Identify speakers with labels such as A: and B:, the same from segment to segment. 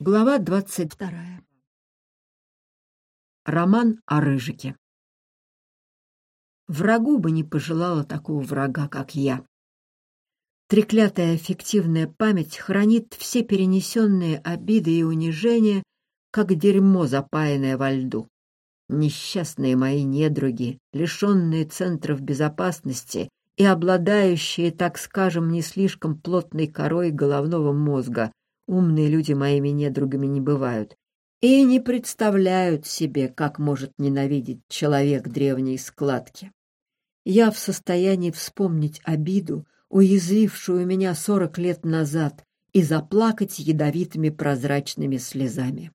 A: Глава двадцать вторая. Роман о Рыжике. Врагу бы не пожелала такого врага, как я. Треклятая фиктивная память хранит все перенесенные обиды и унижения, как дерьмо, запаянное во льду. Несчастные мои недруги, лишенные центров безопасности и обладающие, так скажем, не слишком плотной корой головного мозга, Умные люди моими недругами не бывают и не представляют себе, как может ненавидеть человек древней складки. Я в состоянии вспомнить обиду, уязвившую меня сорок лет назад, и заплакать ядовитыми прозрачными слезами.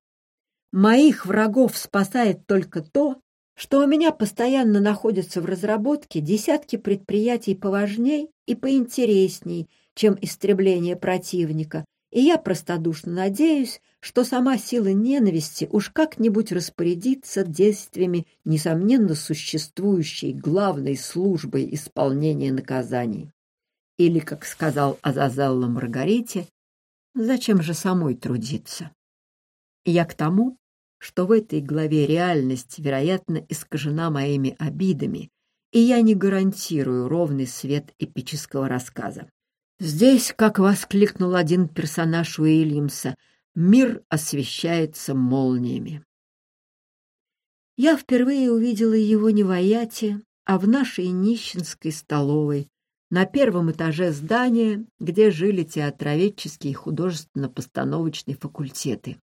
A: Моих врагов спасает только то, что у меня постоянно находятся в разработке десятки предприятий поважней и поинтересней, чем истребление противника, и я простодушно надеюсь, что сама сила ненависти уж как-нибудь распорядится действиями несомненно существующей главной службой исполнения наказаний. Или, как сказал Азазелла Маргарите, зачем же самой трудиться? Я к тому, что в этой главе реальность, вероятно, искажена моими обидами, и я не гарантирую ровный свет эпического рассказа. Здесь, как воскликнул один персонаж Уильямса, мир освещается молниями. Я впервые увидела его не в Аяте, а в нашей нищенской столовой, на первом этаже здания, где жили театроведческие и художественно-постановочные факультеты.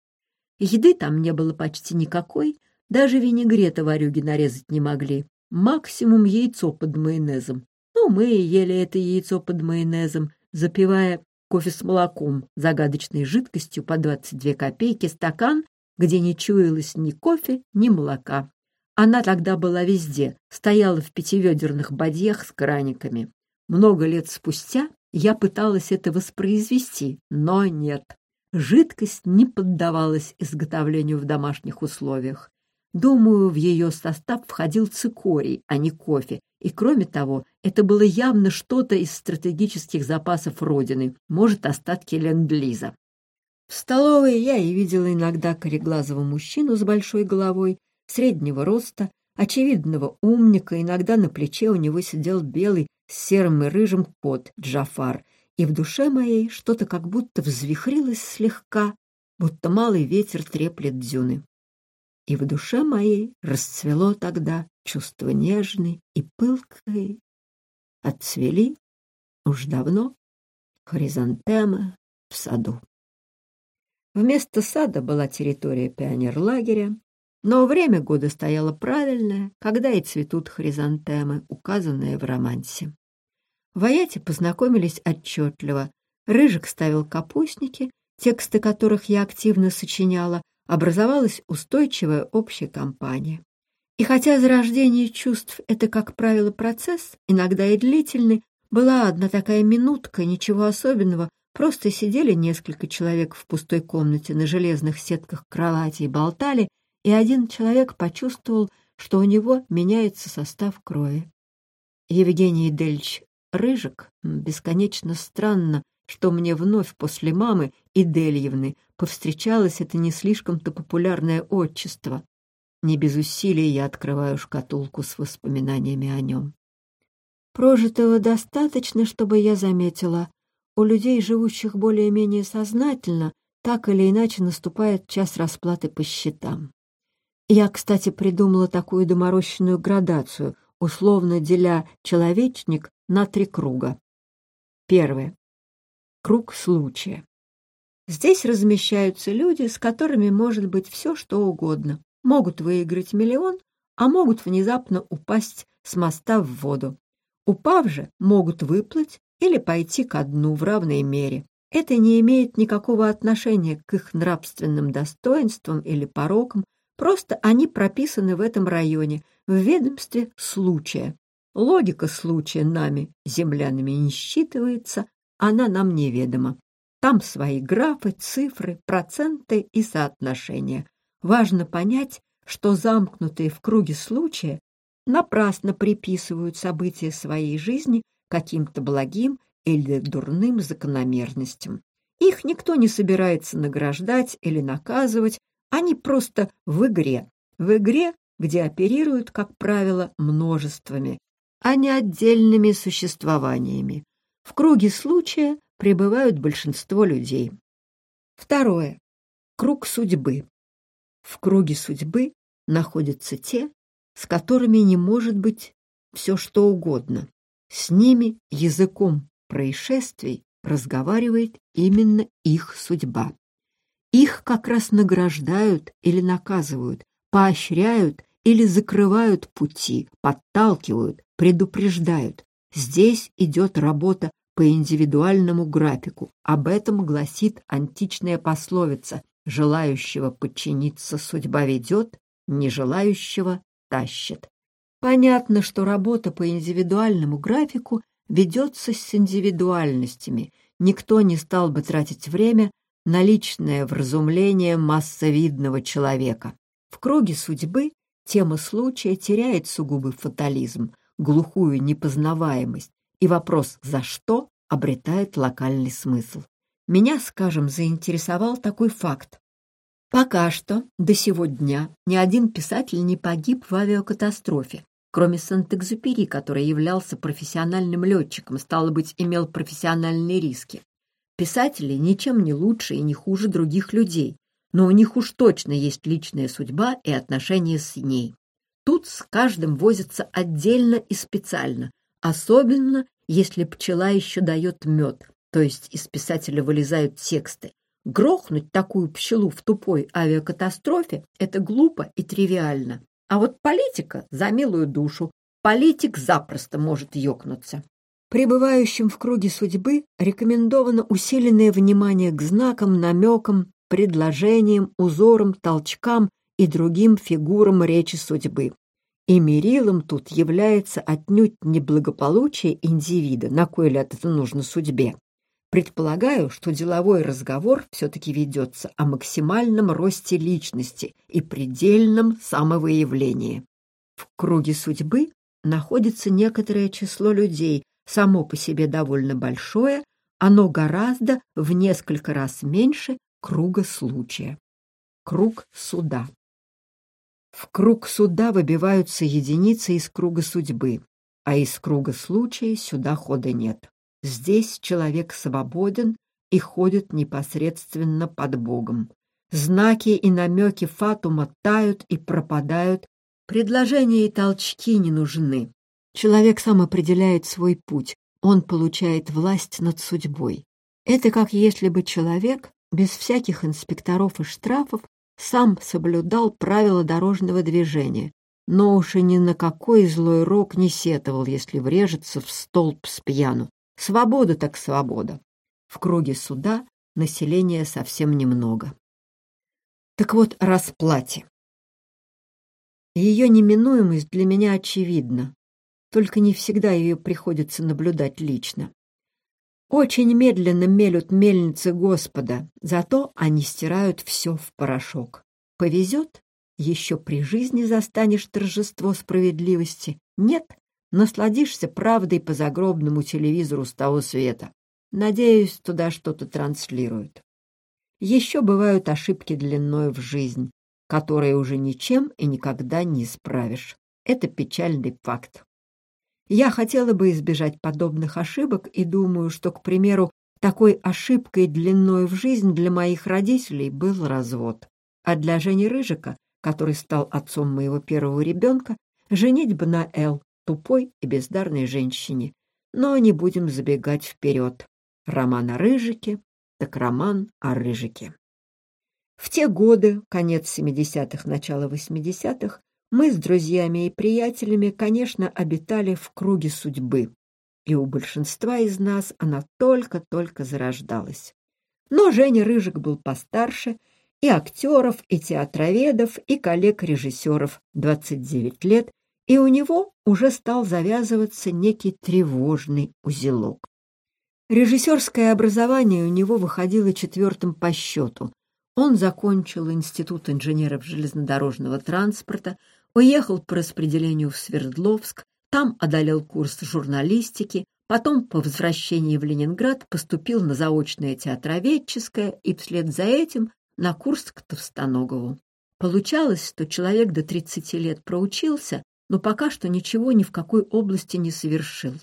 A: Еды там не было почти никакой, даже винегрета варюги нарезать не могли, максимум яйцо под майонезом. Ну, мы ели это яйцо под майонезом, запивая кофе с молоком, загадочной жидкостью по 22 копейки стакан, где не чуялось ни кофе, ни молока. Она тогда была везде, стояла в пятиведерных бадьях с краниками. Много лет спустя я пыталась это воспроизвести, но нет. Жидкость не поддавалась изготовлению в домашних условиях. Думаю, в ее состав входил цикорий, а не кофе, и, кроме того, это было явно что-то из стратегических запасов Родины, может, остатки ленд-лиза. В столовой я и видела иногда кореглазого мужчину с большой головой, среднего роста, очевидного умника, иногда на плече у него сидел белый с серым и рыжим кот Джафар, и в душе моей что-то как будто взвихрилось слегка, будто малый ветер треплет дюны и в душе моей расцвело тогда чувство нежной и пылкой. Отцвели уж давно хризантемы в саду. Вместо сада была территория пионерлагеря, но время года стояло правильное, когда и цветут хризантемы, указанные в романсе. В Аяте познакомились отчетливо. Рыжик ставил капустники, тексты которых я активно сочиняла, образовалась устойчивая общая компания. И хотя зарождение чувств — это, как правило, процесс, иногда и длительный, была одна такая минутка, ничего особенного, просто сидели несколько человек в пустой комнате на железных сетках кровати и болтали, и один человек почувствовал, что у него меняется состав крови. Евгений Дельч Рыжик бесконечно странно что мне вновь после мамы и Дельевны повстречалось это не слишком-то популярное отчество. Не без усилий я открываю шкатулку с воспоминаниями о нем. Прожитого достаточно, чтобы я заметила. У людей, живущих более-менее сознательно, так или иначе наступает час расплаты по счетам. Я, кстати, придумала такую доморощенную градацию, условно деля человечник на три круга. Первое круг случая. Здесь размещаются люди, с которыми может быть все, что угодно. Могут выиграть миллион, а могут внезапно упасть с моста в воду. Упав же, могут выплыть или пойти ко дну в равной мере. Это не имеет никакого отношения к их нравственным достоинствам или порокам, просто они прописаны в этом районе, в ведомстве случая. Логика случая нами, землянами, не считывается, она нам неведома. Там свои графы, цифры, проценты и соотношения. Важно понять, что замкнутые в круге случая напрасно приписывают события своей жизни каким-то благим или дурным закономерностям. Их никто не собирается награждать или наказывать, они просто в игре. В игре, где оперируют, как правило, множествами, а не отдельными существованиями. В круге случая пребывают большинство людей. Второе. Круг судьбы. В круге судьбы находятся те, с которыми не может быть все что угодно. С ними языком происшествий разговаривает именно их судьба. Их как раз награждают или наказывают, поощряют или закрывают пути, подталкивают, предупреждают. Здесь идет работа по индивидуальному графику. Об этом гласит античная пословица «Желающего подчиниться судьба ведет, не желающего тащит». Понятно, что работа по индивидуальному графику ведется с индивидуальностями. Никто не стал бы тратить время на личное вразумление массовидного человека. В круге судьбы тема случая теряет сугубый фатализм, глухую непознаваемость, и вопрос «за что?» обретает локальный смысл. Меня, скажем, заинтересовал такой факт. Пока что, до сего дня, ни один писатель не погиб в авиакатастрофе, кроме Сент-Экзюпери, который являлся профессиональным летчиком, стало быть, имел профессиональные риски. Писатели ничем не лучше и не хуже других людей, но у них уж точно есть личная судьба и отношения с ней. Тут с каждым возятся отдельно и специально, особенно если пчела еще дает мед, то есть из писателя вылезают тексты. Грохнуть такую пчелу в тупой авиакатастрофе – это глупо и тривиально. А вот политика за милую душу. Политик запросто может ёкнуться. Пребывающим в круге судьбы рекомендовано усиленное внимание к знакам, намекам, предложениям, узорам, толчкам и другим фигурам речи судьбы. И мерилом тут является отнюдь не благополучие индивида, на кой ляд это нужно судьбе. Предполагаю, что деловой разговор все-таки ведется о максимальном росте личности и предельном самовыявлении. В круге судьбы находится некоторое число людей, само по себе довольно большое, оно гораздо в несколько раз меньше круга случая. Круг суда. В круг суда выбиваются единицы из круга судьбы, а из круга случая сюда хода нет. Здесь человек свободен и ходит непосредственно под Богом. Знаки и намеки Фатума тают и пропадают, предложения и толчки не нужны. Человек сам определяет свой путь, он получает власть над судьбой. Это как если бы человек, без всяких инспекторов и штрафов, сам соблюдал правила дорожного движения, но уж и ни на какой злой рок не сетовал, если врежется в столб с пьяну. Свобода так свобода. В круге суда населения совсем немного. Так вот, расплате. Ее неминуемость для меня очевидна, только не всегда ее приходится наблюдать лично. Очень медленно мелют мельницы Господа, зато они стирают все в порошок. Повезет, еще при жизни застанешь торжество справедливости. Нет, насладишься правдой по загробному телевизору с того света. Надеюсь, туда что-то транслируют. Еще бывают ошибки длиной в жизнь, которые уже ничем и никогда не исправишь. Это печальный факт. Я хотела бы избежать подобных ошибок и думаю, что, к примеру, такой ошибкой длиной в жизнь для моих родителей был развод. А для Жени Рыжика, который стал отцом моего первого ребенка, женитьба на Эл, тупой и бездарной женщине. Но не будем забегать вперед. Роман о Рыжике, так роман о Рыжике. В те годы, конец 70-х, начало 80-х, мы с друзьями и приятелями, конечно, обитали в круге судьбы, и у большинства из нас она только-только зарождалась. Но Женя Рыжик был постарше, и актеров, и театроведов, и коллег-режиссеров 29 лет, и у него уже стал завязываться некий тревожный узелок. Режиссерское образование у него выходило четвертым по счету. Он закончил Институт инженеров железнодорожного транспорта, уехал по распределению в Свердловск, там одолел курс журналистики, Потом, по возвращении в Ленинград, поступил на заочное театроведческое и вслед за этим на курс к Товстоногову. Получалось, что человек до 30 лет проучился, но пока что ничего ни в какой области не совершил.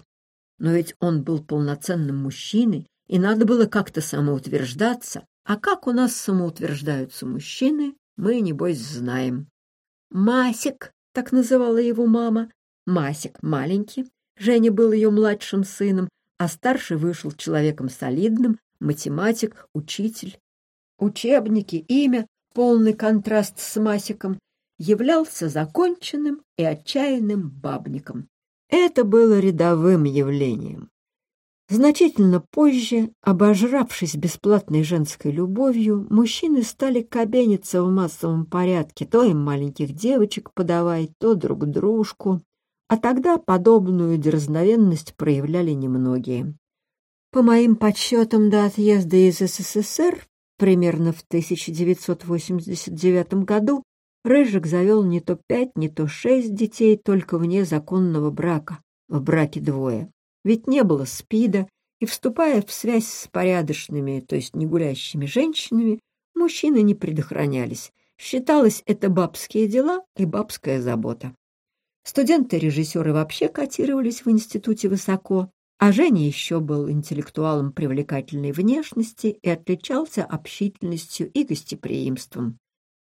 A: Но ведь он был полноценным мужчиной, и надо было как-то самоутверждаться. А как у нас самоутверждаются мужчины, мы, небось, знаем. Масик, так называла его мама. Масик маленький. Женя был ее младшим сыном, а старший вышел человеком солидным, математик, учитель. Учебники, имя, полный контраст с Масиком, являлся законченным и отчаянным бабником. Это было рядовым явлением. Значительно позже, обожравшись бесплатной женской любовью, мужчины стали кабениться в массовом порядке, то им маленьких девочек подавай, то друг дружку, а тогда подобную дерзновенность проявляли немногие. По моим подсчетам до отъезда из СССР, примерно в 1989 году, Рыжик завел не то пять, не то шесть детей только вне законного брака, в браке двое. Ведь не было СПИДа, и, вступая в связь с порядочными, то есть негулящими женщинами, мужчины не предохранялись. Считалось это бабские дела и бабская забота. Студенты-режиссеры вообще котировались в институте высоко, а Женя еще был интеллектуалом привлекательной внешности и отличался общительностью и гостеприимством.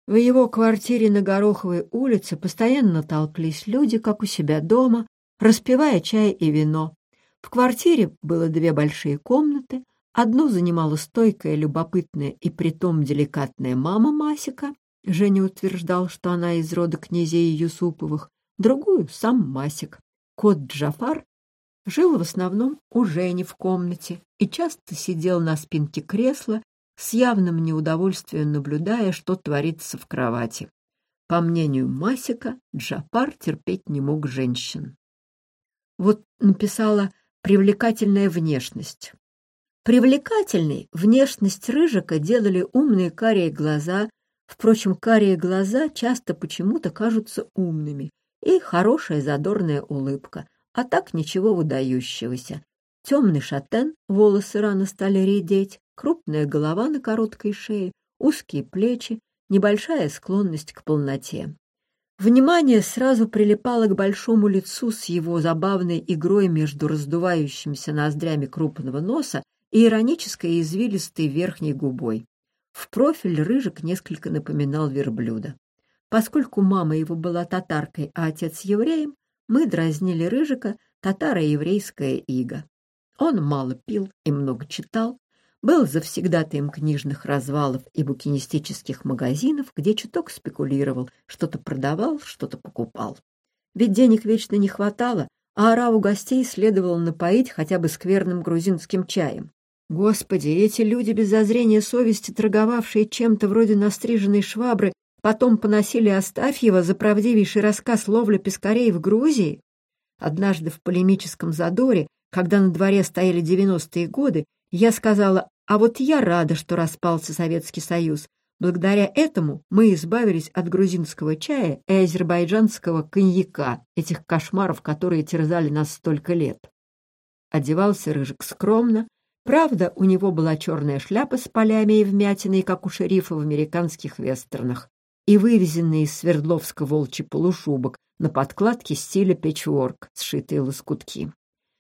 A: В его квартире на Гороховой улице постоянно толклись люди, как у себя дома, распивая чай и вино. В квартире было две большие комнаты, одну занимала стойкая, любопытная и притом деликатная мама Масика, Женя утверждал, что она из рода князей Юсуповых, другую — сам Масик. Кот Джафар жил в основном у Жени в комнате и часто сидел на спинке кресла с явным неудовольствием наблюдая, что творится в кровати. По мнению Масика, Джапар терпеть не мог женщин. Вот написала «привлекательная внешность». Привлекательной внешность Рыжика делали умные карие глаза, впрочем, карие глаза часто почему-то кажутся умными, и хорошая задорная улыбка, а так ничего выдающегося. Темный шатен, волосы рано стали редеть, крупная голова на короткой шее, узкие плечи, небольшая склонность к полноте. Внимание сразу прилипало к большому лицу с его забавной игрой между раздувающимися ноздрями крупного носа и иронической извилистой верхней губой. В профиль рыжик несколько напоминал верблюда. Поскольку мама его была татаркой, а отец евреем, мы дразнили рыжика татаро-еврейская ига. Он мало пил и много читал, был завсегдатаем книжных развалов и букинистических магазинов, где чуток спекулировал, что-то продавал, что-то покупал. Ведь денег вечно не хватало, а ораву гостей следовало напоить хотя бы скверным грузинским чаем. Господи, эти люди без зазрения совести, торговавшие чем-то вроде настриженной швабры, потом поносили Астафьева за правдивейший рассказ ловли пескарей в Грузии? Однажды в полемическом задоре, когда на дворе стояли девяностые годы, я сказала, а вот я рада, что распался Советский Союз. Благодаря этому мы избавились от грузинского чая и азербайджанского коньяка, этих кошмаров, которые терзали нас столько лет. Одевался Рыжик скромно. Правда, у него была черная шляпа с полями и вмятиной, как у шерифа в американских вестернах, и вывезенный из Свердловска волчий полушубок на подкладке стиля печворк, сшитые лоскутки.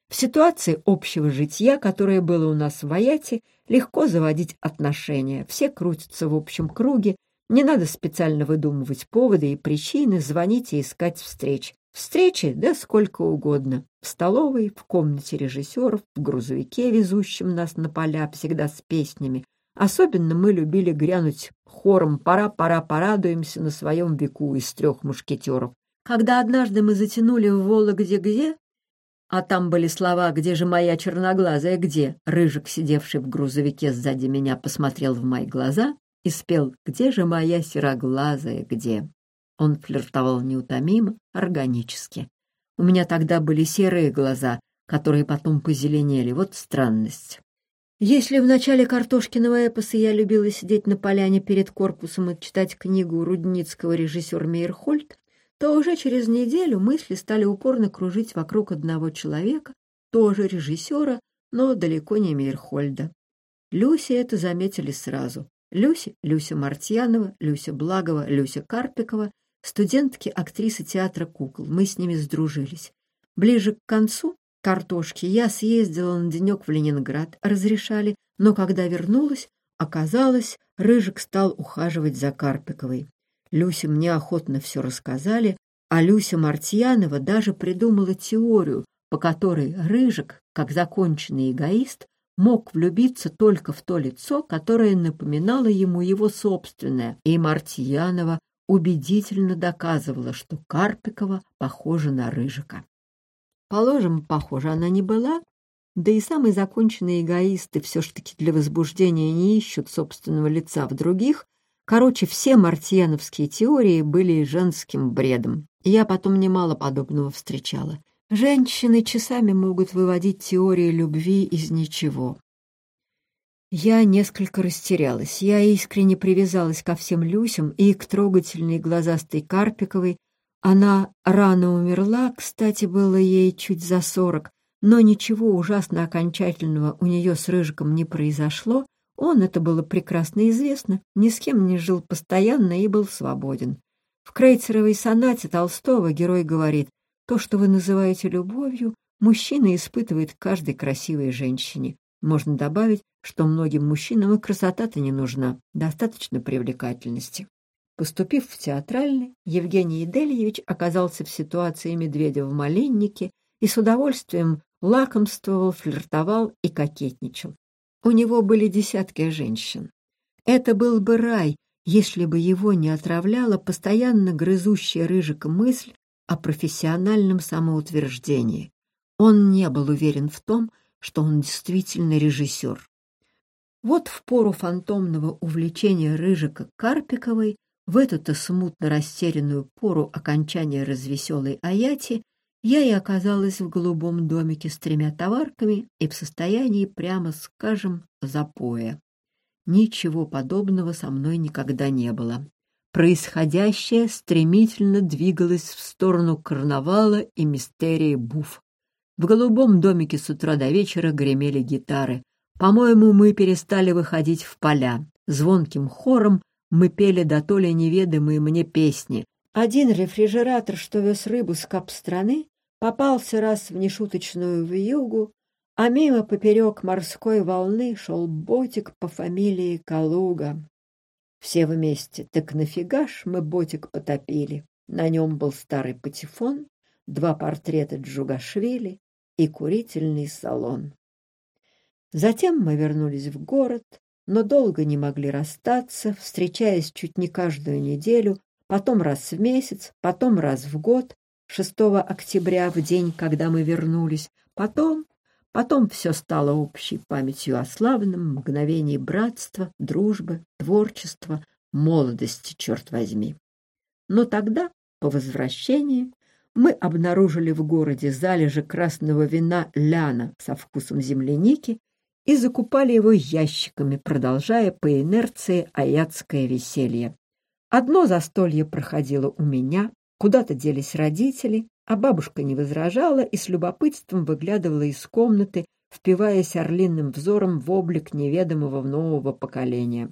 A: В ситуации общего житья, которое было у нас в Аяте, легко заводить отношения. Все крутятся в общем круге, не надо специально выдумывать поводы и причины, звонить и искать встреч. Встречи, да сколько угодно. В столовой, в комнате режиссеров, в грузовике, везущем нас на поля, всегда с песнями. Особенно мы любили грянуть хором «Пора, пора, порадуемся» на своем веку из трех мушкетеров. Когда однажды мы затянули в Вологде-где, а там были слова «Где же моя черноглазая, где?» Рыжик, сидевший в грузовике сзади меня, посмотрел в мои глаза и спел «Где же моя сероглазая, где?» Он флиртовал неутомимо, органически. У меня тогда были серые глаза, которые потом позеленели. Вот странность. Если в начале Картошкиного эпоса я любила сидеть на поляне перед корпусом и читать книгу рудницкого режиссера Мейерхольд, то уже через неделю мысли стали упорно кружить вокруг одного человека, тоже режиссера, но далеко не Мейерхольда. Люси это заметили сразу. Люся, Люся Мартьянова, Люся Благова, Люся Карпикова, студентки, актрисы театра кукол. Мы с ними сдружились. Ближе к концу картошки я съездила на денек в Ленинград, разрешали, но когда вернулась, оказалось, Рыжик стал ухаживать за Карпиковой. Люся мне охотно все рассказали, а Люся Мартьянова даже придумала теорию, по которой Рыжик, как законченный эгоист, мог влюбиться только в то лицо, которое напоминало ему его собственное, и Мартьянова убедительно доказывала, что Карпикова похожа на Рыжика. Положим, похожа она не была, да и самые законченные эгоисты все ж таки для возбуждения не ищут собственного лица в других. Короче, все мартьяновские теории были женским бредом. Я потом немало подобного встречала. Женщины часами могут выводить теории любви из ничего. Я несколько растерялась. Я искренне привязалась ко всем Люсям и к трогательной глазастой Карпиковой. Она рано умерла, кстати, было ей чуть за сорок, но ничего ужасно окончательного у нее с Рыжиком не произошло. Он, это было прекрасно известно, ни с кем не жил постоянно и был свободен. В Крейцеровой сонате Толстого герой говорит то, что вы называете любовью, мужчина испытывает каждой красивой женщине. Можно добавить, что многим мужчинам и красота-то не нужна, достаточно привлекательности. Поступив в театральный, Евгений Идельевич оказался в ситуации медведя в малиннике и с удовольствием лакомствовал, флиртовал и кокетничал. У него были десятки женщин. Это был бы рай, если бы его не отравляла постоянно грызущая рыжика мысль о профессиональном самоутверждении. Он не был уверен в том, что он действительно режиссер. Вот в пору фантомного увлечения Рыжика Карпиковой, в эту-то смутно растерянную пору окончания развеселой Аяти, я и оказалась в голубом домике с тремя товарками и в состоянии, прямо скажем, запоя. Ничего подобного со мной никогда не было. Происходящее стремительно двигалось в сторону карнавала и мистерии буф. В голубом домике с утра до вечера гремели гитары. По-моему, мы перестали выходить в поля. Звонким хором мы пели до то ли неведомые мне песни. Один рефрижератор, что вез рыбу с кап-страны, попался раз в нешуточную вьюгу, а мимо поперек морской волны шел ботик по фамилии Калуга. Все вместе. Так нафига ж мы ботик потопили? На нем был старый патефон, два портрета Джугашвили и курительный салон. Затем мы вернулись в город, но долго не могли расстаться, встречаясь чуть не каждую неделю, потом раз в месяц, потом раз в год, 6 октября, в день, когда мы вернулись, потом Потом все стало общей памятью о славном мгновении братства, дружбы, творчества, молодости, черт возьми. Но тогда, по возвращении, мы обнаружили в городе залежи красного вина ляна со вкусом земляники и закупали его ящиками, продолжая по инерции аятское веселье. Одно застолье проходило у меня, куда-то делись родители, а бабушка не возражала и с любопытством выглядывала из комнаты, впиваясь орлиным взором в облик неведомого нового поколения.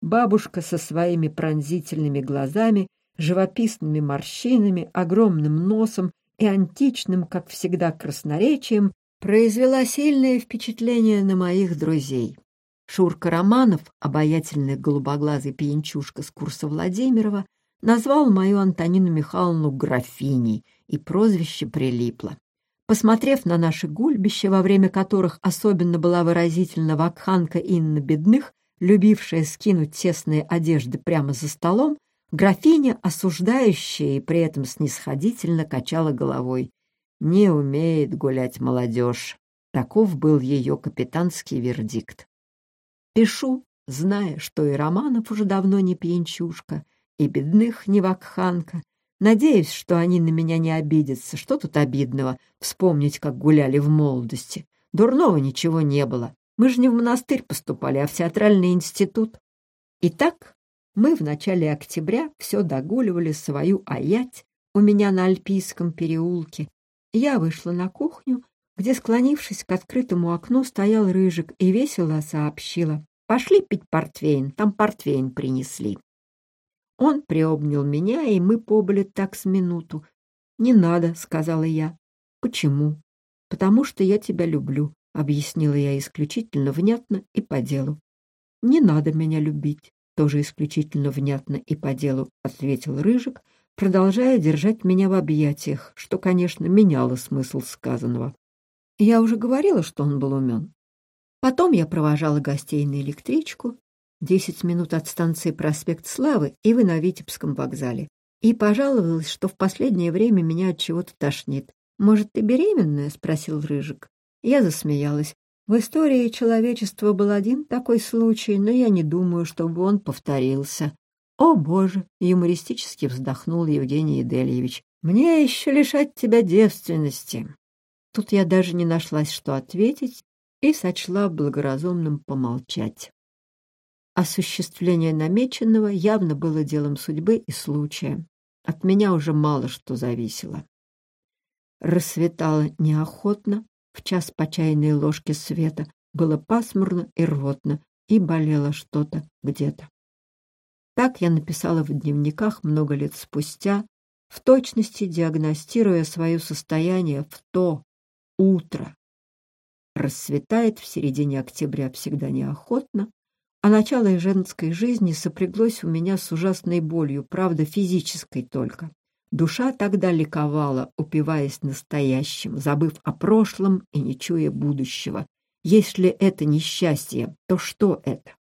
A: Бабушка со своими пронзительными глазами, живописными морщинами, огромным носом и античным, как всегда, красноречием произвела сильное впечатление на моих друзей. Шурка Романов, обаятельный голубоглазый пьянчушка с курса Владимирова, назвал мою Антонину Михайловну графиней — и прозвище прилипло. Посмотрев на наши гульбища, во время которых особенно была выразительна вакханка Инна Бедных, любившая скинуть тесные одежды прямо за столом, графиня, осуждающая и при этом снисходительно качала головой. «Не умеет гулять молодежь». Таков был ее капитанский вердикт. Пишу, зная, что и Романов уже давно не пьянчушка, и Бедных не вакханка, Надеюсь, что они на меня не обидятся. Что тут обидного? Вспомнить, как гуляли в молодости. Дурного ничего не было. Мы же не в монастырь поступали, а в театральный институт. Итак, мы в начале октября все догуливали свою аять у меня на Альпийском переулке. Я вышла на кухню, где, склонившись к открытому окну, стоял Рыжик и весело сообщила. «Пошли пить портвейн, там портвейн принесли». Он приобнял меня, и мы побыли так с минуту. «Не надо», — сказала я. «Почему?» «Потому что я тебя люблю», — объяснила я исключительно внятно и по делу. «Не надо меня любить», — тоже исключительно внятно и по делу, — ответил Рыжик, продолжая держать меня в объятиях, что, конечно, меняло смысл сказанного. Я уже говорила, что он был умен. Потом я провожала гостей на электричку, десять минут от станции Проспект Славы и вы на Витебском вокзале, и пожаловалась, что в последнее время меня от чего-то тошнит. «Может, ты беременная?» — спросил Рыжик. Я засмеялась. В истории человечества был один такой случай, но я не думаю, чтобы он повторился. «О, Боже!» — юмористически вздохнул Евгений Едельевич. «Мне еще лишать тебя девственности!» Тут я даже не нашлась, что ответить, и сочла благоразумным помолчать. Осуществление намеченного явно было делом судьбы и случая. От меня уже мало что зависело. Рассветало неохотно, в час по чайной ложке света было пасмурно и рвотно, и болело что-то где-то. Так я написала в дневниках много лет спустя, в точности диагностируя свое состояние в то утро. Рассветает в середине октября всегда неохотно, а начало женской жизни сопряглось у меня с ужасной болью, правда, физической только. Душа тогда ликовала, упиваясь настоящим, забыв о прошлом и не чуя будущего. Если это несчастье, то что это?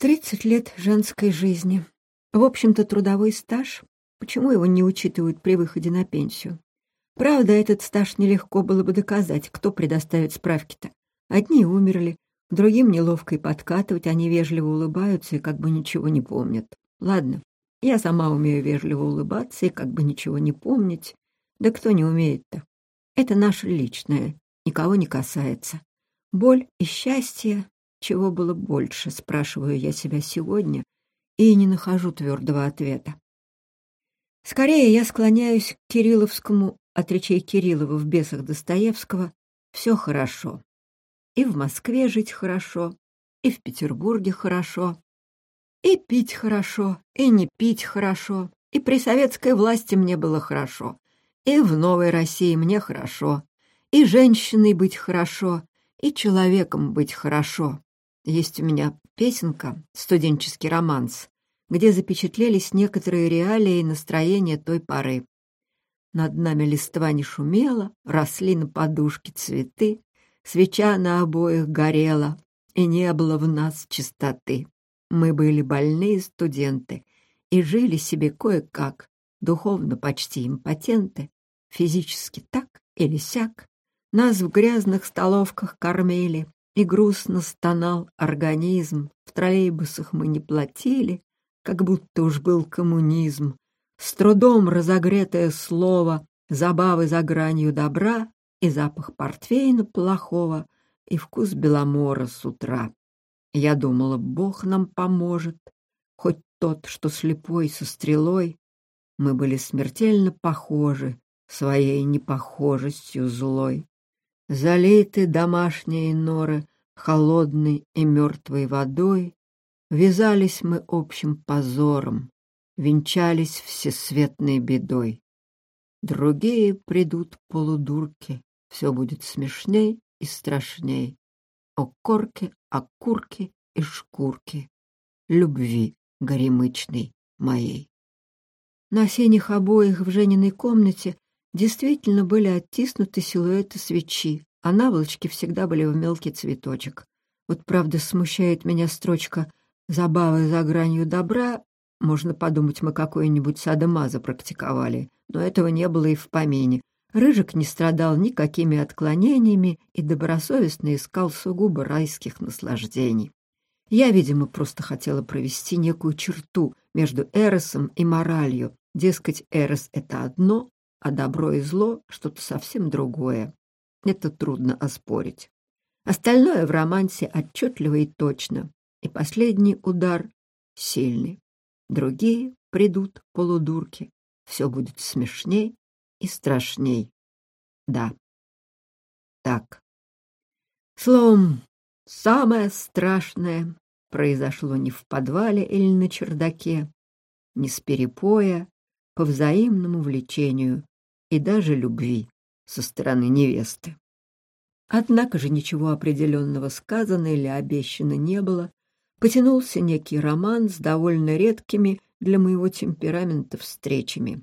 A: Тридцать лет женской жизни. В общем-то, трудовой стаж. Почему его не учитывают при выходе на пенсию? Правда, этот стаж нелегко было бы доказать, кто предоставит справки-то. Одни умерли, другим неловко и подкатывать, они вежливо улыбаются и как бы ничего не помнят. Ладно, я сама умею вежливо улыбаться и как бы ничего не помнить. Да кто не умеет-то? Это наше личное, никого не касается. Боль и счастье, чего было больше, спрашиваю я себя сегодня, и не нахожу твердого ответа. Скорее я склоняюсь к Кирилловскому от речей Кириллова в «Бесах Достоевского» «все хорошо». И в Москве жить хорошо, и в Петербурге хорошо, и пить хорошо, и не пить хорошо, и при советской власти мне было хорошо, и в новой России мне хорошо, и женщиной быть хорошо, и человеком быть хорошо. Есть у меня песенка «Студенческий романс», где запечатлелись некоторые реалии и настроения той поры. Над нами листва не шумела, росли на подушке цветы, свеча на обоих горела, и не было в нас чистоты. Мы были больные студенты и жили себе кое-как, духовно почти импотенты, физически так или сяк. Нас в грязных столовках кормили, и грустно стонал организм. В троллейбусах мы не платили, как будто уж был коммунизм. С трудом разогретое слово, забавы за гранью добра и запах портвейна плохого, и вкус беломора с утра. Я думала, Бог нам поможет, хоть тот, что слепой со стрелой. Мы были смертельно похожи своей непохожестью злой. Залиты домашние норы холодной и мертвой водой, Вязались мы общим позором, венчались всесветной бедой. Другие придут полудурки, все будет смешней и страшней. О корке, о курке и шкурке, любви горемычной моей. На синих обоих в Жениной комнате действительно были оттиснуты силуэты свечи, а наволочки всегда были в мелкий цветочек. Вот правда смущает меня строчка «Забавы за гранью добра» Можно подумать, мы какое-нибудь садомаза практиковали, но этого не было и в помине. Рыжик не страдал никакими отклонениями и добросовестно искал сугубо райских наслаждений. Я, видимо, просто хотела провести некую черту между Эросом и моралью. Дескать, Эрос — это одно, а добро и зло — что-то совсем другое. Это трудно оспорить. Остальное в романсе отчетливо и точно, и последний удар сильный. Другие придут полудурки. Все будет смешней и страшней. Да, так. Словом, самое страшное произошло не в подвале или на чердаке, не с перепоя, по взаимному влечению и даже любви со стороны невесты. Однако же ничего определенного сказано или обещано не было. Потянулся некий роман с довольно редкими для моего темперамента встречами.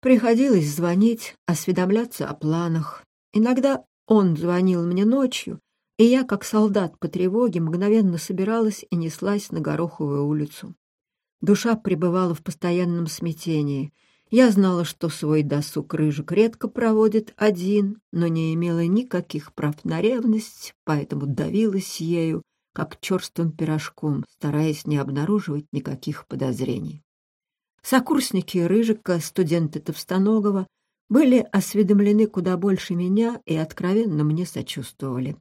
A: Приходилось звонить, осведомляться о планах. Иногда он звонил мне ночью, и я, как солдат по тревоге, мгновенно собиралась и неслась на Гороховую улицу. Душа пребывала в постоянном смятении. Я знала, что свой досуг Рыжик редко проводит один, но не имела никаких прав на ревность, поэтому давилась ею, как черствым пирожком, стараясь не обнаруживать никаких подозрений. Сокурсники Рыжика, студенты Товстоногова, были осведомлены куда больше меня и откровенно мне сочувствовали.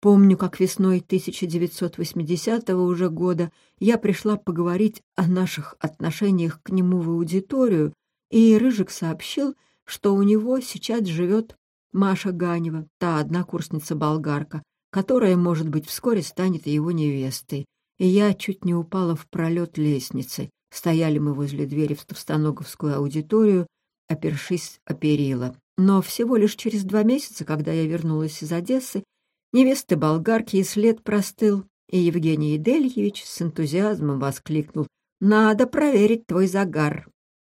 A: Помню, как весной 1980 уже года я пришла поговорить о наших отношениях к нему в аудиторию, и Рыжик сообщил, что у него сейчас живет Маша Ганева, та однокурсница-болгарка, которая, может быть, вскоре станет его невестой. И я чуть не упала в пролет лестницы. Стояли мы возле двери в Товстоноговскую аудиторию, опершись о перила. Но всего лишь через два месяца, когда я вернулась из Одессы, невесты болгарки и след простыл, и Евгений Идельевич с энтузиазмом воскликнул «Надо проверить твой загар».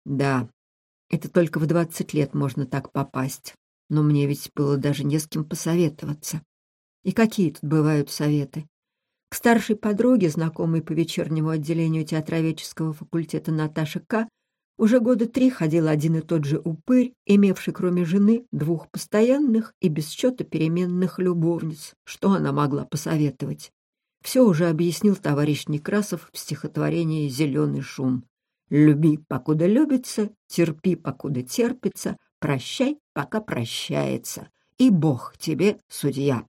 A: Да, это только в двадцать лет можно так попасть, но мне ведь было даже не с кем посоветоваться. И какие тут бывают советы? К старшей подруге, знакомой по вечернему отделению театроведческого факультета Наташе К., уже года три ходил один и тот же упырь, имевший кроме жены двух постоянных и без счета переменных любовниц. Что она могла посоветовать? Все уже объяснил товарищ Некрасов в стихотворении «Зеленый шум». «Люби, покуда любится, терпи, покуда терпится, прощай, пока прощается, и Бог тебе судья».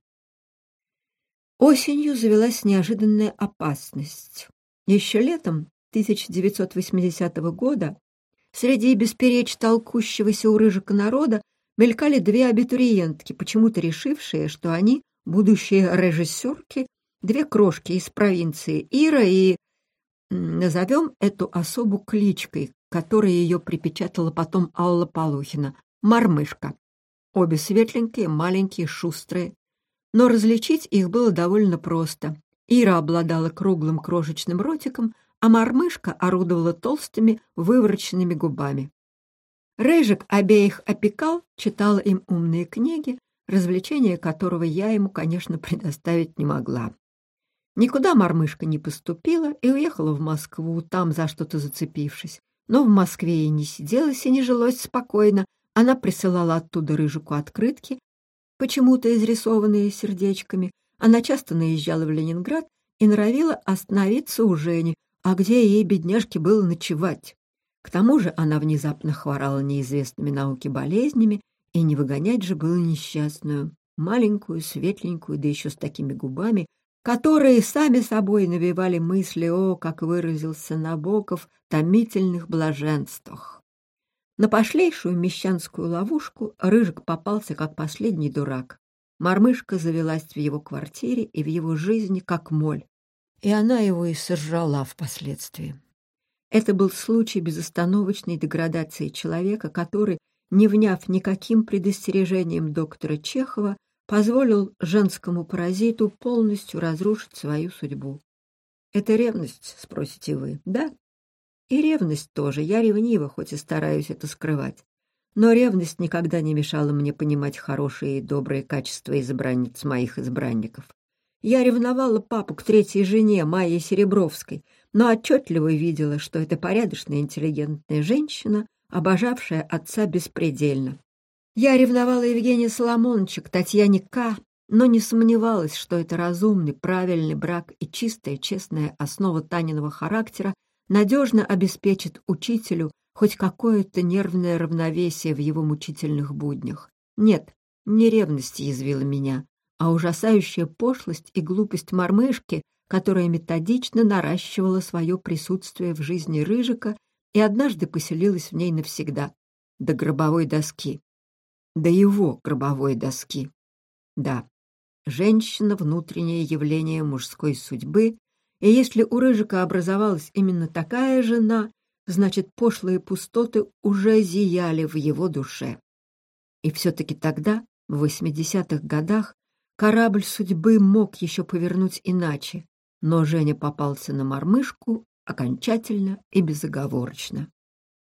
A: Осенью завелась неожиданная опасность. Еще летом 1980 года Среди бесперечь толкущегося у рыжика народа мелькали две абитуриентки, почему-то решившие, что они будущие режиссерки, две крошки из провинции Ира и... Назовем эту особу кличкой, которой ее припечатала потом Алла Полухина — Мормышка. Обе светленькие, маленькие, шустрые. Но различить их было довольно просто. Ира обладала круглым крошечным ротиком, а мормышка орудовала толстыми вывороченными губами. Рыжик обеих опекал, читал им умные книги, развлечения которого я ему, конечно, предоставить не могла. Никуда мормышка не поступила и уехала в Москву, там за что-то зацепившись. Но в Москве ей не сиделось и не жилось спокойно. Она присылала оттуда рыжику открытки, почему-то изрисованные сердечками. Она часто наезжала в Ленинград и норовила остановиться у Жени, а где ей, бедняжке, было ночевать? К тому же она внезапно хворала неизвестными науке болезнями, и не выгонять же было несчастную, маленькую, светленькую, да еще с такими губами, которые сами собой навевали мысли о, как выразился Набоков, томительных блаженствах. На пошлейшую мещанскую ловушку Рыжик попался как последний дурак. Мормышка завелась в его квартире и в его жизни как моль и она его и сожрала впоследствии. Это был случай безостановочной деградации человека, который, не вняв никаким предостережением доктора Чехова, позволил женскому паразиту полностью разрушить свою судьбу. «Это ревность?» — спросите вы. «Да». И ревность тоже. Я ревнива, хоть и стараюсь это скрывать. Но ревность никогда не мешала мне понимать хорошие и добрые качества избранниц моих избранников. Я ревновала папу к третьей жене, Майе Серебровской, но отчетливо видела, что это порядочная интеллигентная женщина, обожавшая отца беспредельно. Я ревновала Евгения Соломоновича к Татьяне К., но не сомневалась, что это разумный, правильный брак и чистая, честная основа Таниного характера надежно обеспечит учителю хоть какое-то нервное равновесие в его мучительных буднях. Нет, не ревность язвила меня, а ужасающая пошлость и глупость мормышки, которая методично наращивала свое присутствие в жизни Рыжика и однажды поселилась в ней навсегда, до гробовой доски, до его гробовой доски. Да, женщина — внутреннее явление мужской судьбы, и если у Рыжика образовалась именно такая жена, значит, пошлые пустоты уже зияли в его душе. И все-таки тогда, в 80-х годах, корабль судьбы мог еще повернуть иначе, но Женя попался на мормышку окончательно и безоговорочно.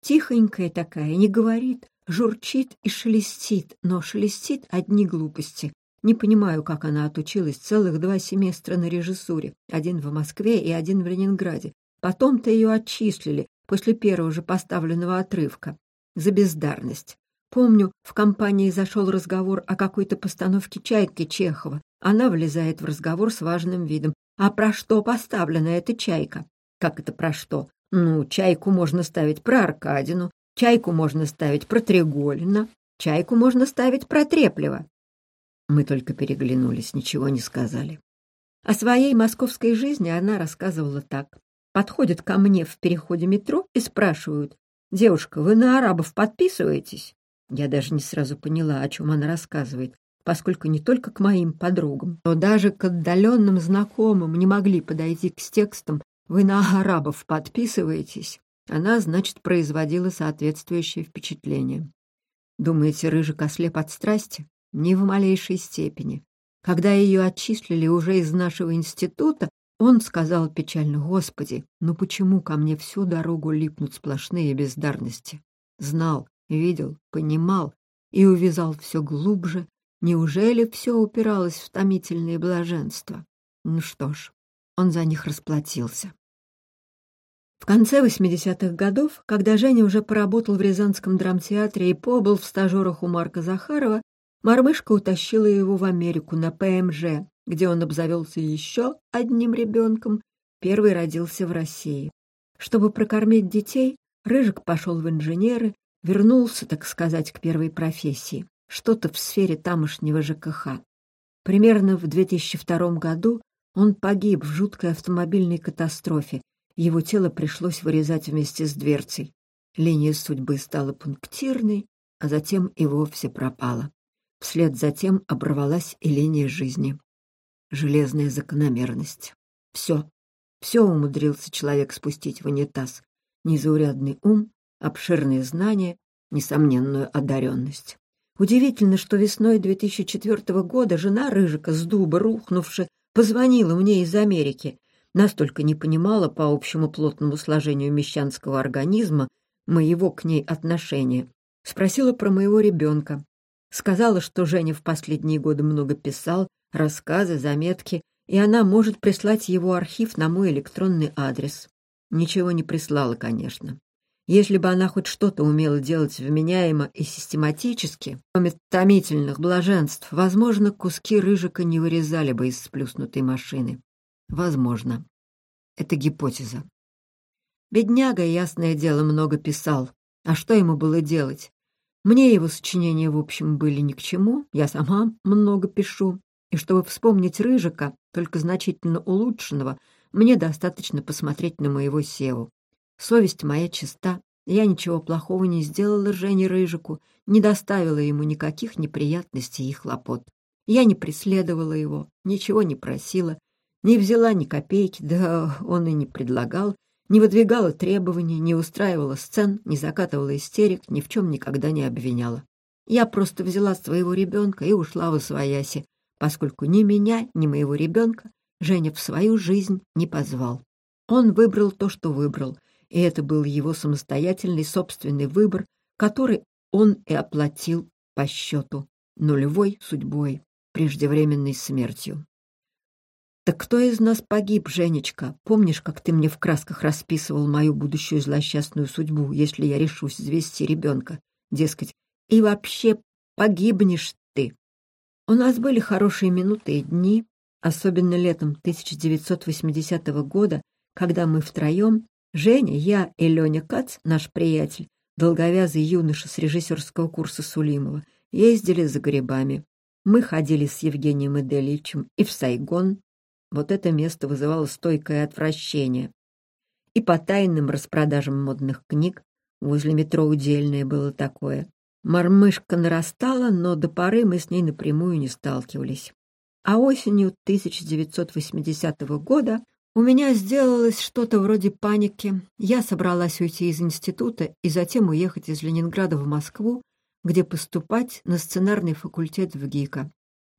A: Тихонькая такая, не говорит, журчит и шелестит, но шелестит одни глупости. Не понимаю, как она отучилась целых два семестра на режиссуре, один в Москве и один в Ленинграде. Потом-то ее отчислили, после первого же поставленного отрывка, за бездарность. Помню, в компании зашел разговор о какой-то постановке «Чайки» Чехова. Она влезает в разговор с важным видом. А про что поставлена эта «Чайка»? Как это про что? Ну, «Чайку» можно ставить про Аркадину, «Чайку» можно ставить про Треголина, «Чайку» можно ставить про Треплева. Мы только переглянулись, ничего не сказали. О своей московской жизни она рассказывала так. Подходят ко мне в переходе метро и спрашивают, «Девушка, вы на арабов подписываетесь?» Я даже не сразу поняла, о чем она рассказывает, поскольку не только к моим подругам, но даже к отдаленным знакомым не могли подойти с текстом «Вы на арабов подписываетесь?» Она, значит, производила соответствующее впечатление. Думаете, Рыжик ослеп от страсти? Ни в малейшей степени. Когда ее отчислили уже из нашего института, он сказал печально, «Господи, ну почему ко мне всю дорогу липнут сплошные бездарности?» Знал, видел, понимал и увязал все глубже. Неужели все упиралось в томительные блаженства? Ну что ж, он за них расплатился. В конце 80-х годов, когда Женя уже поработал в Рязанском драмтеатре и побыл в стажерах у Марка Захарова, Мормышка утащила его в Америку на ПМЖ, где он обзавелся еще одним ребенком, первый родился в России. Чтобы прокормить детей, Рыжик пошел в инженеры, вернулся, так сказать, к первой профессии, что-то в сфере тамошнего ЖКХ. Примерно в 2002 году он погиб в жуткой автомобильной катастрофе, его тело пришлось вырезать вместе с дверцей. Линия судьбы стала пунктирной, а затем и вовсе пропала. Вслед за тем оборвалась и линия жизни железная закономерность. Все, все умудрился человек спустить в унитаз. Незаурядный ум, обширные знания, несомненную одаренность. Удивительно, что весной 2004 года жена Рыжика с дуба, рухнувши, позвонила мне из Америки. Настолько не понимала по общему плотному сложению мещанского организма моего к ней отношения. Спросила про моего ребенка. Сказала, что Женя в последние годы много писал, рассказы, заметки, и она может прислать его архив на мой электронный адрес. Ничего не прислала, конечно. Если бы она хоть что-то умела делать вменяемо и систематически, кроме томительных блаженств, возможно, куски рыжика не вырезали бы из сплюснутой машины. Возможно. Это гипотеза. Бедняга, ясное дело, много писал. А что ему было делать? Мне его сочинения, в общем, были ни к чему. Я сама много пишу. И чтобы вспомнить Рыжика, только значительно улучшенного, мне достаточно посмотреть на моего Севу. Совесть моя чиста, я ничего плохого не сделала Жене Рыжику, не доставила ему никаких неприятностей и хлопот. Я не преследовала его, ничего не просила, не взяла ни копейки, да он и не предлагал, не выдвигала требований, не устраивала сцен, не закатывала истерик, ни в чем никогда не обвиняла. Я просто взяла своего ребенка и ушла в освояси, поскольку ни меня, ни моего ребенка Женя в свою жизнь не позвал. Он выбрал то, что выбрал, и это был его самостоятельный собственный выбор, который он и оплатил по счету нулевой судьбой, преждевременной смертью. «Так кто из нас погиб, Женечка? Помнишь, как ты мне в красках расписывал мою будущую злосчастную судьбу, если я решусь завести ребенка? Дескать, и вообще погибнешь ты. У нас были хорошие минуты и дни, особенно летом 1980 года, когда мы втроем, Женя, я и Леня Кац, наш приятель, долговязый юноша с режиссерского курса Сулимова, ездили за грибами. Мы ходили с Евгением Иделичем и в Сайгон. Вот это место вызывало стойкое отвращение. И по тайным распродажам модных книг возле метро Удельное было такое. Мормышка нарастала, но до поры мы с ней напрямую не сталкивались. А осенью 1980 года у меня сделалось что-то вроде паники. Я собралась уйти из института и затем уехать из Ленинграда в Москву, где поступать на сценарный факультет в ГИКа.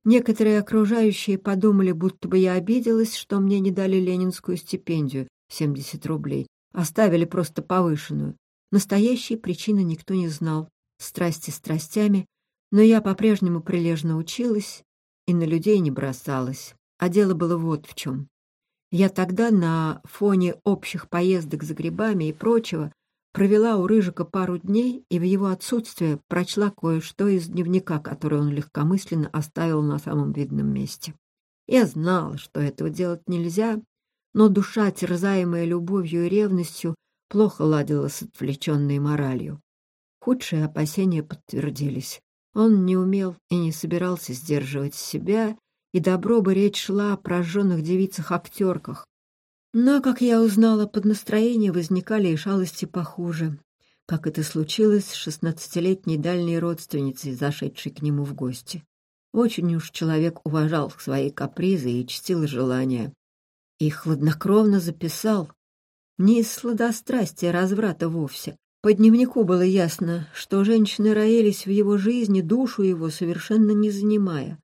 A: Некоторые окружающие подумали, будто бы я обиделась, что мне не дали ленинскую стипендию 70 рублей, оставили просто повышенную. Настоящей причины никто не знал. Страсти страстями, но я по-прежнему прилежно училась и на людей не бросалась. А дело было вот в чем. Я тогда на фоне общих поездок за грибами и прочего провела у Рыжика пару дней и в его отсутствие прочла кое-что из дневника, который он легкомысленно оставил на самом видном месте. Я знала, что этого делать нельзя, но душа, терзаемая любовью и ревностью, плохо ладила с отвлеченной моралью. Худшие опасения подтвердились. Он не умел и не собирался сдерживать себя, и добро бы речь шла о прожженных девицах-актерках, но, как я узнала, под настроение возникали и шалости похуже, как это случилось с шестнадцатилетней дальней родственницей, зашедшей к нему в гости. Очень уж человек уважал свои капризы и чтил желания. И хладнокровно записал. Не из сладострастия разврата вовсе. По дневнику было ясно, что женщины роились в его жизни, душу его совершенно не занимая.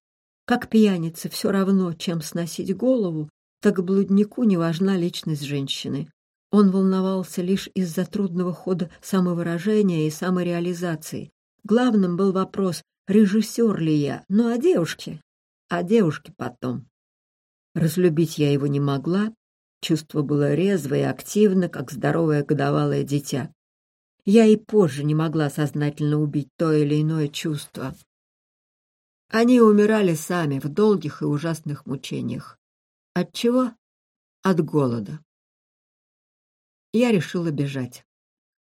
A: Как пьянице все равно, чем сносить голову, так блуднику не важна личность женщины. Он волновался лишь из-за трудного хода самовыражения и самореализации. Главным был вопрос, режиссер ли я, ну а девушки? А девушки потом. Разлюбить я его не могла, чувство было резво и активно, как здоровое годовалое дитя. Я и позже не могла сознательно убить то или иное чувство. Они умирали сами в долгих и ужасных мучениях. От чего? От голода. Я решила бежать.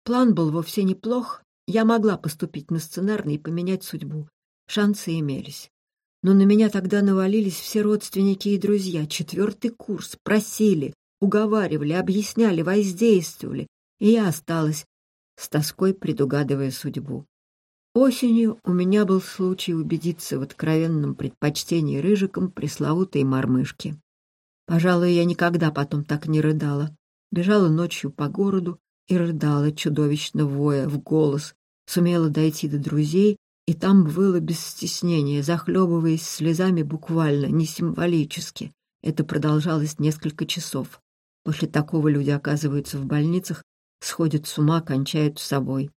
A: План был вовсе неплох. Я могла поступить на сценарный и поменять судьбу. Шансы имелись. Но на меня тогда навалились все родственники и друзья. Четвертый курс. Просили, уговаривали, объясняли, воздействовали. И я осталась, с тоской предугадывая судьбу. Осенью у меня был случай убедиться в откровенном предпочтении рыжиком пресловутой мормышки. Пожалуй, я никогда потом так не рыдала. Бежала ночью по городу и рыдала, чудовищно воя, в голос. Сумела дойти до друзей, и там выла без стеснения, захлебываясь слезами буквально, не символически. Это продолжалось несколько часов. После такого люди оказываются в больницах, сходят с ума, кончают с собой.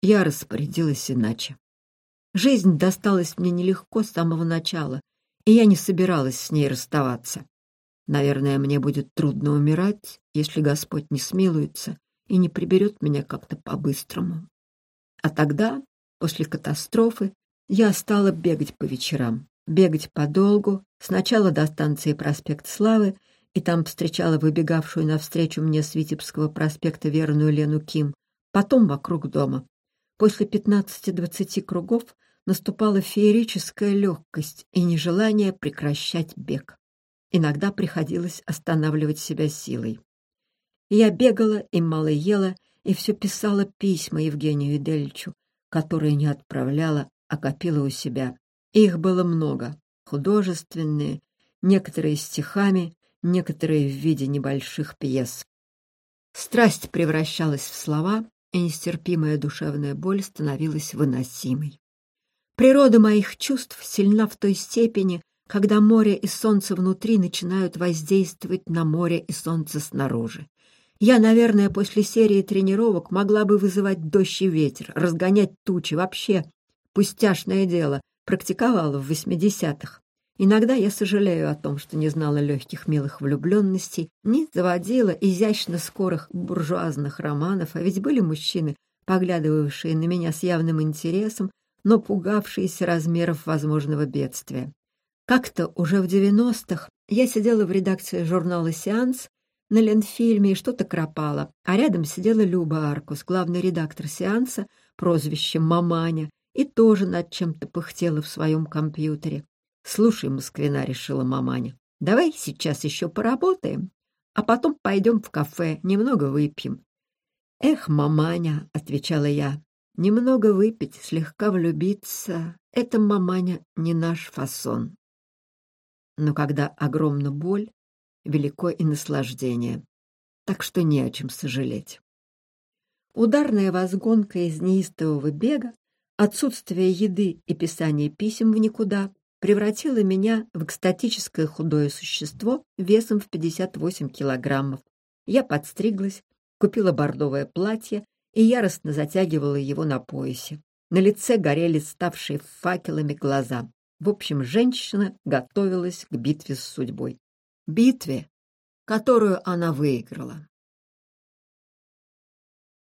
A: Я распорядилась иначе. Жизнь досталась мне нелегко с самого начала, и я не собиралась с ней расставаться. Наверное, мне будет трудно умирать, если Господь не смилуется и не приберет меня как-то по-быстрому. А тогда, после катастрофы, я стала бегать по вечерам, бегать подолгу, сначала до станции проспект Славы, и там встречала выбегавшую навстречу мне с Витебского проспекта верную Лену Ким, потом вокруг дома. После пятнадцати-двадцати кругов наступала феерическая легкость и нежелание прекращать бег. Иногда приходилось останавливать себя силой. Я бегала и мало ела, и все писала письма Евгению Идельчу, которые не отправляла, а копила у себя. Их было много, художественные, некоторые стихами, некоторые в виде небольших пьес. Страсть превращалась в слова, и нестерпимая душевная боль становилась выносимой. Природа моих чувств сильна в той степени, когда море и солнце внутри начинают воздействовать на море и солнце снаружи. Я, наверное, после серии тренировок могла бы вызывать дождь и ветер, разгонять тучи, вообще пустяшное дело, практиковала в восьмидесятых. Иногда я сожалею о том, что не знала легких милых влюбленностей, не заводила изящно скорых буржуазных романов, а ведь были мужчины, поглядывавшие на меня с явным интересом, но пугавшиеся размеров возможного бедствия. Как-то уже в девяностых я сидела в редакции журнала «Сеанс» на Ленфильме и что-то кропала, а рядом сидела Люба Аркус, главный редактор «Сеанса», прозвищем «Маманя», и тоже над чем-то пыхтела в своем компьютере. «Слушай, Москвина», — решила маманя, — «давай сейчас еще поработаем, а потом пойдем в кафе, немного выпьем». «Эх, маманя», — отвечала я, Немного выпить, слегка влюбиться — это, маманя, не наш фасон. Но когда огромна боль, велико и наслаждение, так что не о чем сожалеть. Ударная возгонка из неистового бега, отсутствие еды и писание писем в никуда превратило меня в экстатическое худое существо весом в 58 килограммов. Я подстриглась, купила бордовое платье и яростно затягивала его на поясе. На лице горели ставшие факелами глаза. В общем, женщина готовилась к битве с судьбой. Битве, которую она выиграла.